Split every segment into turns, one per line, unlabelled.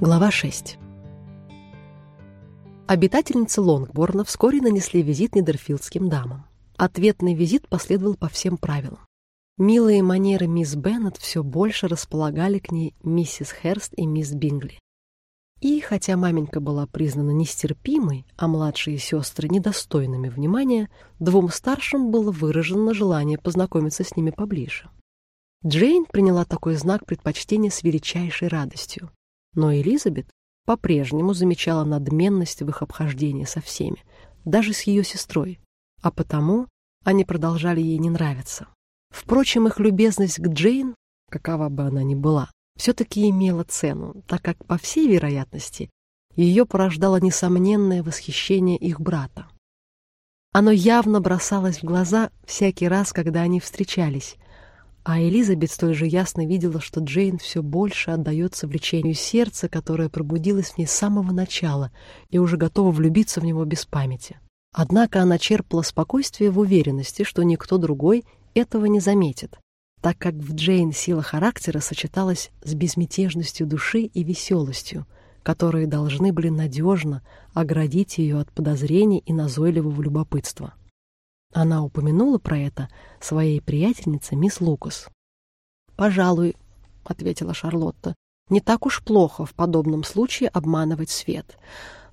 Глава 6 Обитательницы Лонгборна вскоре нанесли визит Нидерфилдским дамам. Ответный визит последовал по всем правилам. Милые манеры мисс Беннет все больше располагали к ней миссис Херст и мисс Бингли. И хотя маменька была признана нестерпимой, а младшие сестры недостойными внимания, двум старшим было выражено желание познакомиться с ними поближе. Джейн приняла такой знак предпочтения с величайшей радостью. Но Элизабет по-прежнему замечала надменность в их обхождении со всеми, даже с ее сестрой, а потому они продолжали ей не нравиться. Впрочем, их любезность к Джейн, какова бы она ни была, все-таки имела цену, так как, по всей вероятности, ее порождало несомненное восхищение их брата. Оно явно бросалось в глаза всякий раз, когда они встречались, а Элизабет столь же ясно видела, что Джейн все больше отдается влечению сердца, которое пробудилось в ней с самого начала и уже готова влюбиться в него без памяти. Однако она черпала спокойствие в уверенности, что никто другой этого не заметит, так как в Джейн сила характера сочеталась с безмятежностью души и веселостью, которые должны были надежно оградить ее от подозрений и назойливого любопытства. Она упомянула про это своей приятельнице мисс Лукас. «Пожалуй», — ответила Шарлотта, — «не так уж плохо в подобном случае обманывать свет,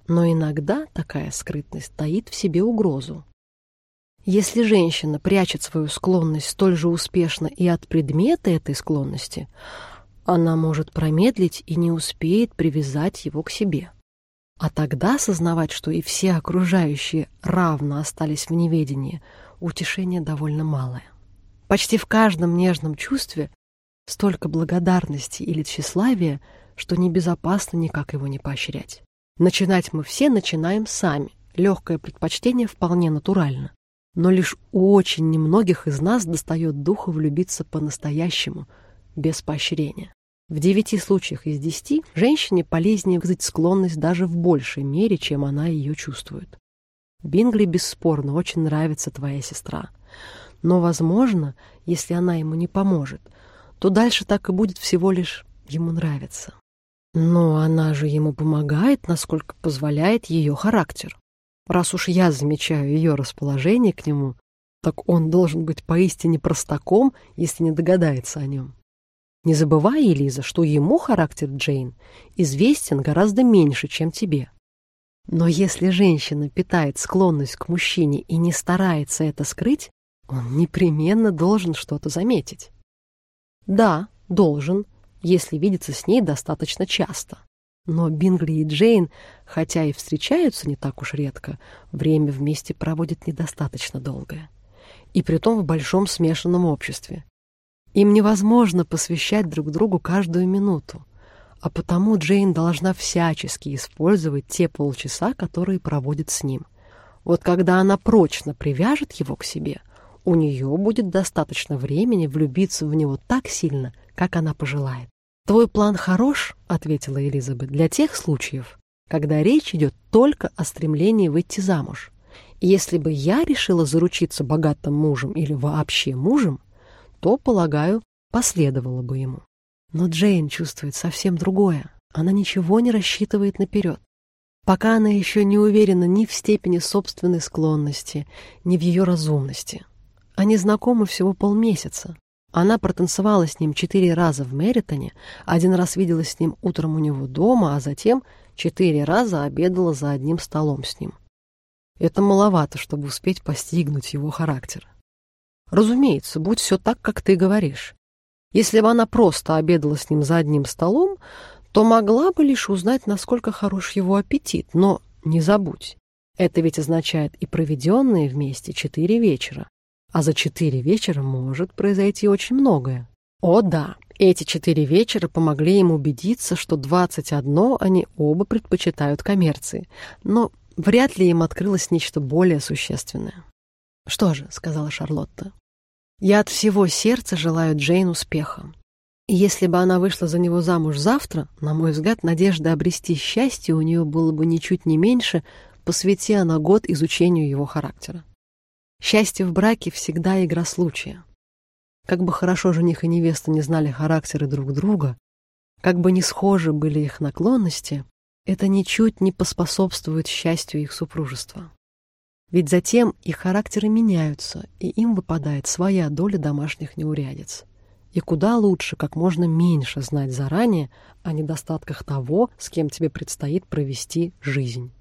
но иногда такая скрытность таит в себе угрозу. Если женщина прячет свою склонность столь же успешно и от предмета этой склонности, она может промедлить и не успеет привязать его к себе. А тогда осознавать, что и все окружающие равно остались в неведении, утешение довольно малое. Почти в каждом нежном чувстве столько благодарности или тщеславия, что небезопасно никак его не поощрять. Начинать мы все начинаем сами. Легкое предпочтение вполне натурально. Но лишь у очень немногих из нас достает духа влюбиться по-настоящему, без поощрения. В девяти случаях из десяти женщине полезнее вызвать склонность даже в большей мере, чем она ее чувствует. Бингли бесспорно очень нравится твоя сестра. Но, возможно, если она ему не поможет, то дальше так и будет всего лишь ему нравиться. Но она же ему помогает, насколько позволяет ее характер. Раз уж я замечаю ее расположение к нему, так он должен быть поистине простаком, если не догадается о нем. Не забывай, Элиза, что ему характер Джейн известен гораздо меньше, чем тебе. Но если женщина питает склонность к мужчине и не старается это скрыть, он непременно должен что-то заметить. Да, должен, если видится с ней достаточно часто. Но Бингли и Джейн, хотя и встречаются не так уж редко, время вместе проводят недостаточно долгое. И притом в большом смешанном обществе. Им невозможно посвящать друг другу каждую минуту, а потому Джейн должна всячески использовать те полчаса, которые проводит с ним. Вот когда она прочно привяжет его к себе, у нее будет достаточно времени влюбиться в него так сильно, как она пожелает. «Твой план хорош», — ответила Элизабет, — «для тех случаев, когда речь идет только о стремлении выйти замуж. Если бы я решила заручиться богатым мужем или вообще мужем, то, полагаю, последовало бы ему. Но Джейн чувствует совсем другое. Она ничего не рассчитывает наперед. Пока она еще не уверена ни в степени собственной склонности, ни в ее разумности. Они знакомы всего полмесяца. Она протанцевала с ним четыре раза в Меритоне, один раз виделась с ним утром у него дома, а затем четыре раза обедала за одним столом с ним. Это маловато, чтобы успеть постигнуть его характер. Разумеется, будь все так, как ты говоришь. Если бы она просто обедала с ним за одним столом, то могла бы лишь узнать, насколько хорош его аппетит. Но не забудь, это ведь означает и проведенные вместе четыре вечера. А за четыре вечера может произойти очень многое. О да, эти четыре вечера помогли им убедиться, что двадцать одно они оба предпочитают коммерции. Но вряд ли им открылось нечто более существенное. «Что же», — сказала Шарлотта, — «я от всего сердца желаю Джейн успеха. И если бы она вышла за него замуж завтра, на мой взгляд, надежда обрести счастье у нее было бы ничуть не меньше, посвяти она год изучению его характера. Счастье в браке всегда игра случая. Как бы хорошо жених и невеста не знали характеры друг друга, Как бы ни схожи были их наклонности, это ничуть не поспособствует счастью их супружества. Ведь затем их характеры меняются, и им выпадает своя доля домашних неурядиц. И куда лучше как можно меньше знать заранее о недостатках того, с кем тебе предстоит провести жизнь.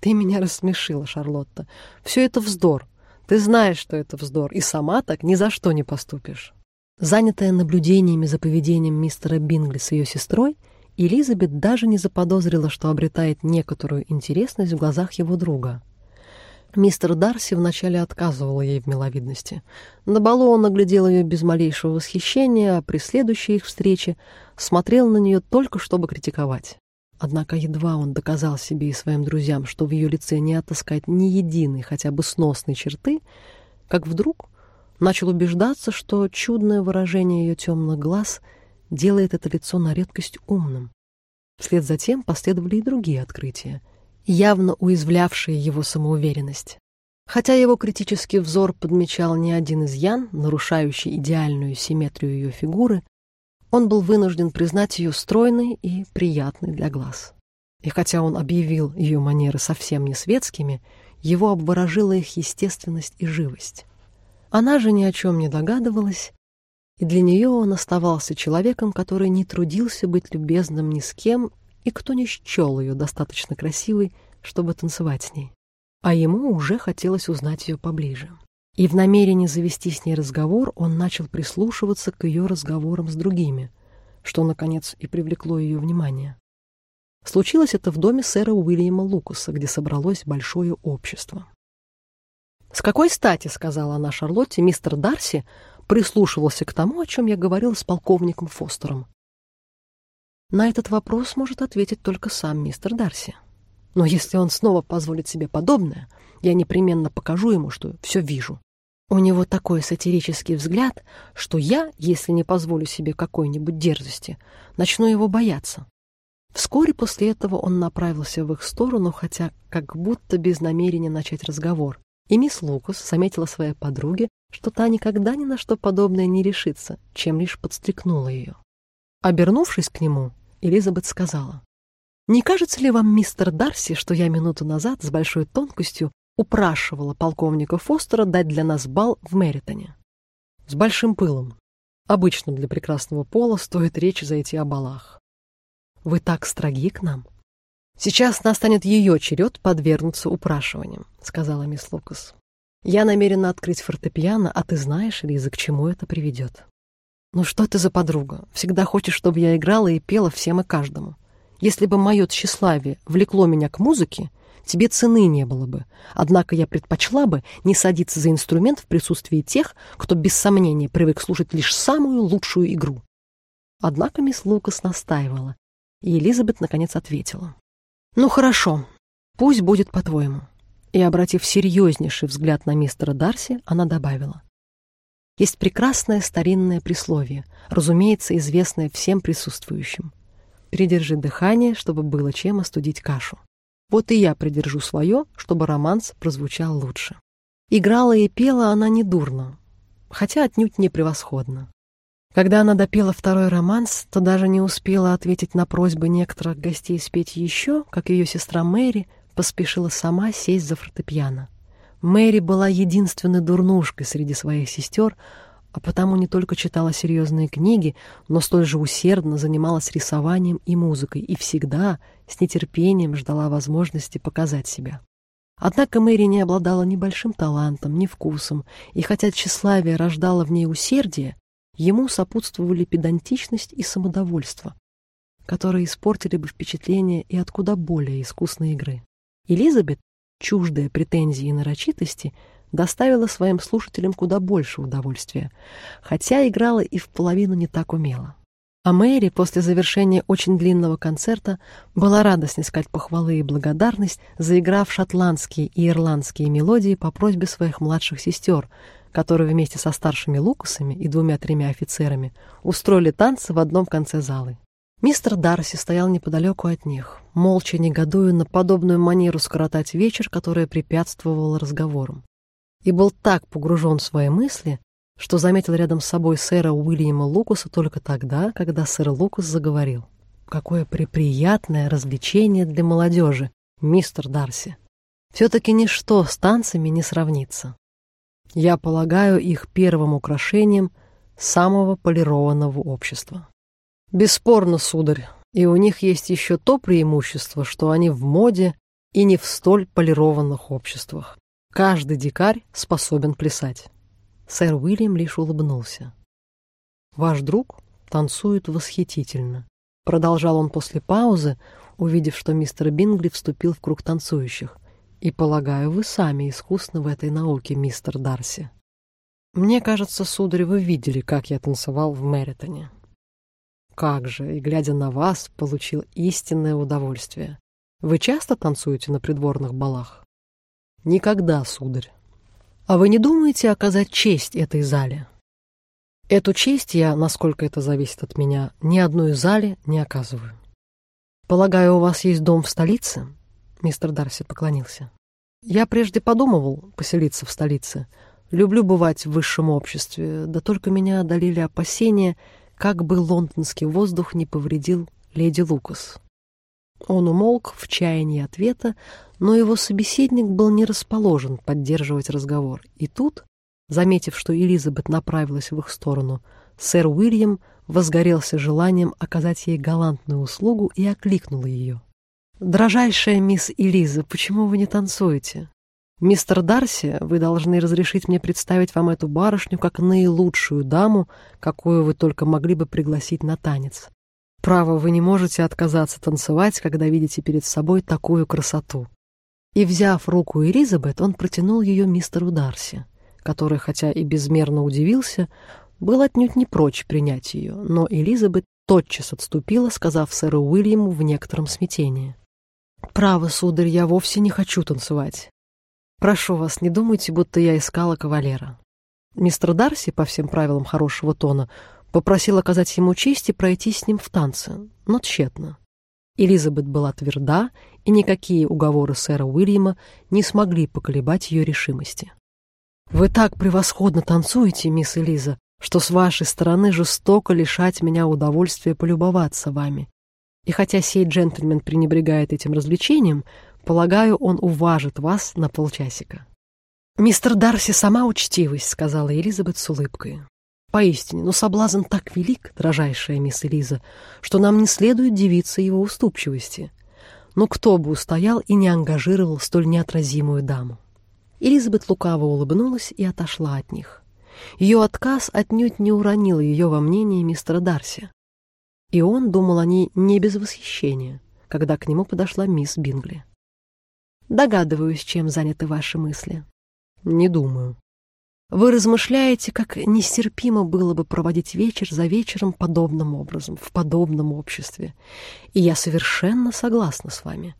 Ты меня рассмешила, Шарлотта. Все это вздор. Ты знаешь, что это вздор, и сама так ни за что не поступишь. Занятая наблюдениями за поведением мистера Бингли с ее сестрой, Элизабет даже не заподозрила, что обретает некоторую интересность в глазах его друга — Мистер Дарси вначале отказывал ей в миловидности. На балу он оглядел ее без малейшего восхищения, а при следующей их встрече смотрел на нее только, чтобы критиковать. Однако едва он доказал себе и своим друзьям, что в ее лице не отыскать ни единой, хотя бы сносной черты, как вдруг начал убеждаться, что чудное выражение ее темных глаз делает это лицо на редкость умным. Вслед за тем последовали и другие открытия — явно уязвлявшие его самоуверенность. Хотя его критический взор подмечал не один изъян, нарушающий идеальную симметрию ее фигуры, он был вынужден признать ее стройной и приятной для глаз. И хотя он объявил ее манеры совсем не светскими, его обворожила их естественность и живость. Она же ни о чем не догадывалась, и для нее он оставался человеком, который не трудился быть любезным ни с кем и кто не счел ее достаточно красивой, чтобы танцевать с ней. А ему уже хотелось узнать ее поближе. И в намерении завести с ней разговор он начал прислушиваться к ее разговорам с другими, что, наконец, и привлекло ее внимание. Случилось это в доме сэра Уильяма Лукаса, где собралось большое общество. «С какой стати, — сказала она Шарлотте, — мистер Дарси прислушивался к тому, о чем я говорила с полковником Фостером. На этот вопрос может ответить только сам мистер Дарси. Но если он снова позволит себе подобное, я непременно покажу ему, что все вижу. У него такой сатирический взгляд, что я, если не позволю себе какой-нибудь дерзости, начну его бояться. Вскоре после этого он направился в их сторону, хотя как будто без намерения начать разговор. И мисс Лукас заметила своей подруге, что та никогда ни на что подобное не решится, чем лишь подстрекнула ее. Обернувшись к нему, Элизабет сказала, «Не кажется ли вам, мистер Дарси, что я минуту назад с большой тонкостью упрашивала полковника Фостера дать для нас бал в Мэритоне?» «С большим пылом. Обычно для прекрасного пола стоит речь зайти о балах. Вы так строги к нам?» «Сейчас настанет ее черед подвергнуться упрашиваниям», — сказала мисс Лукас. «Я намерена открыть фортепиано, а ты знаешь, Лиза, к чему это приведет?» «Ну что ты за подруга? Всегда хочешь, чтобы я играла и пела всем и каждому. Если бы мое тщеславие влекло меня к музыке, тебе цены не было бы. Однако я предпочла бы не садиться за инструмент в присутствии тех, кто без сомнения привык слушать лишь самую лучшую игру». Однако мисс Лукас настаивала, и Элизабет наконец ответила. «Ну хорошо, пусть будет по-твоему». И, обратив серьезнейший взгляд на мистера Дарси, она добавила. Есть прекрасное старинное присловие, разумеется, известное всем присутствующим. Придержи дыхание, чтобы было чем остудить кашу. Вот и я придержу свое, чтобы романс прозвучал лучше. Играла и пела она недурно, хотя отнюдь не превосходно. Когда она допела второй романс, то даже не успела ответить на просьбы некоторых гостей спеть еще, как ее сестра Мэри поспешила сама сесть за фортепиано. Мэри была единственной дурнушкой среди своих сестер, а потому не только читала серьезные книги, но столь же усердно занималась рисованием и музыкой и всегда с нетерпением ждала возможности показать себя. Однако Мэри не обладала ни большим талантом, ни вкусом, и хотя тщеславие рождало в ней усердие, ему сопутствовали педантичность и самодовольство, которые испортили бы впечатление и от куда более искусной игры. Элизабет чуждая претензии и нарочитости, доставила своим слушателям куда больше удовольствия, хотя играла и в половину не так умело. А Мэри после завершения очень длинного концерта была рада снискать похвалы и благодарность, заиграв шотландские и ирландские мелодии по просьбе своих младших сестер, которые вместе со старшими Лукасами и двумя-тремя офицерами устроили танцы в одном конце залы. Мистер Дарси стоял неподалеку от них, молча негодуя на подобную манеру скоротать вечер, которая препятствовала разговорам. И был так погружен в свои мысли, что заметил рядом с собой сэра Уильяма Лукаса только тогда, когда сэр Лукас заговорил. «Какое преприятное развлечение для молодежи, мистер Дарси. Все-таки ничто с танцами не сравнится. Я полагаю их первым украшением самого полированного общества. Бесспорно, сударь, и у них есть еще то преимущество, что они в моде и не в столь полированных обществах. Каждый дикарь способен плясать. Сэр Уильям лишь улыбнулся. «Ваш друг танцует восхитительно», — продолжал он после паузы, увидев, что мистер Бингли вступил в круг танцующих. «И, полагаю, вы сами искусны в этой науке, мистер Дарси. Мне кажется, сударь, вы видели, как я танцевал в Мэритоне. Как же, и, глядя на вас, получил истинное удовольствие. Вы часто танцуете на придворных балах? Никогда, сударь. А вы не думаете оказать честь этой зале? Эту честь я, насколько это зависит от меня, ни одной зале не оказываю. Полагаю, у вас есть дом в столице? Мистер Дарси поклонился. Я прежде подумывал поселиться в столице. Люблю бывать в высшем обществе, да только меня одолели опасения, как бы лондонский воздух не повредил леди Лукас. Он умолк в чаянии ответа, но его собеседник был не расположен поддерживать разговор. И тут, заметив, что Элизабет направилась в их сторону, сэр Уильям возгорелся желанием оказать ей галантную услугу и окликнул ее. «Дрожайшая мисс Элиза, почему вы не танцуете? Мистер Дарси, вы должны разрешить мне представить вам эту барышню как наилучшую даму, какую вы только могли бы пригласить на танец. Право, вы не можете отказаться танцевать, когда видите перед собой такую красоту. И, взяв руку Элизабет, он протянул ее мистеру Дарси, который, хотя и безмерно удивился, был отнюдь не прочь принять ее, но Элизабет тотчас отступила, сказав сэру Уильяму в некотором смятении. «Право, сударь, я вовсе не хочу танцевать. Прошу вас, не думайте, будто я искала кавалера». Мистер Дарси, по всем правилам хорошего тона, Попросил оказать ему честь и пройти с ним в танцы, но тщетно. Элизабет была тверда, и никакие уговоры сэра Уильяма не смогли поколебать ее решимости. «Вы так превосходно танцуете, мисс Элиза, что с вашей стороны жестоко лишать меня удовольствия полюбоваться вами. И хотя сей джентльмен пренебрегает этим развлечением, полагаю, он уважит вас на полчасика». «Мистер Дарси сама учтивость», — сказала Элизабет с улыбкой. Поистине, но соблазн так велик, дрожайшая мисс Элиза, что нам не следует дивиться его уступчивости. Но кто бы устоял и не ангажировал столь неотразимую даму? Элизабет лукаво улыбнулась и отошла от них. Ее отказ отнюдь не уронил ее во мнении мистера Дарси. И он думал о ней не без восхищения, когда к нему подошла мисс Бингли. «Догадываюсь, чем заняты ваши мысли». «Не думаю», вы размышляете, как нестерпимо было бы проводить вечер за вечером подобным образом, в подобном обществе. И я совершенно согласна с вами.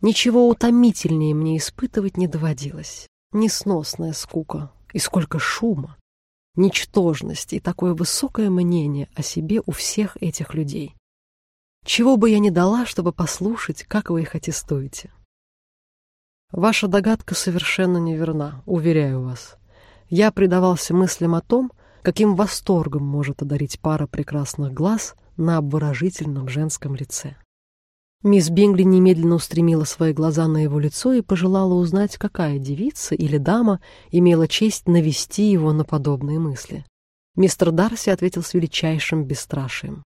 Ничего утомительнее мне испытывать не доводилось. Несносная скука и сколько шума, ничтожность и такое высокое мнение о себе у всех этих людей. Чего бы я ни дала, чтобы послушать, как вы их аттестуете. Ваша догадка совершенно неверна, уверяю вас я предавался мыслям о том, каким восторгом может одарить пара прекрасных глаз на обворожительном женском лице. Мисс Бингли немедленно устремила свои глаза на его лицо и пожелала узнать, какая девица или дама имела честь навести его на подобные мысли. Мистер Дарси ответил с величайшим бесстрашием.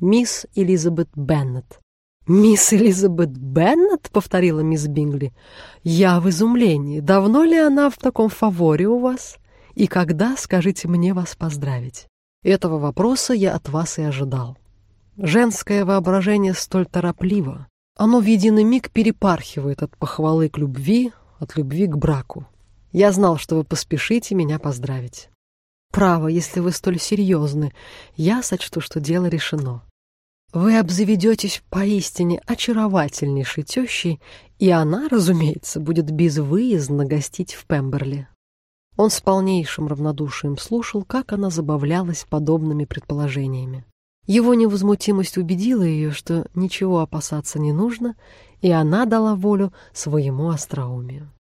«Мисс Элизабет Беннет». «Мисс Элизабет Беннет?» — повторила мисс Бингли. «Я в изумлении. Давно ли она в таком фаворе у вас? И когда, скажите мне, вас поздравить?» Этого вопроса я от вас и ожидал. Женское воображение столь торопливо. Оно в единый миг перепархивает от похвалы к любви, от любви к браку. Я знал, что вы поспешите меня поздравить. Право, если вы столь серьезны, я сочту, что дело решено. Вы обзаведетесь поистине очаровательнейшей тещей, и она, разумеется, будет безвыездно гостить в Пемберли. Он с полнейшим равнодушием слушал, как она забавлялась подобными предположениями. Его невозмутимость убедила ее, что ничего опасаться не нужно, и она дала волю своему остроумию.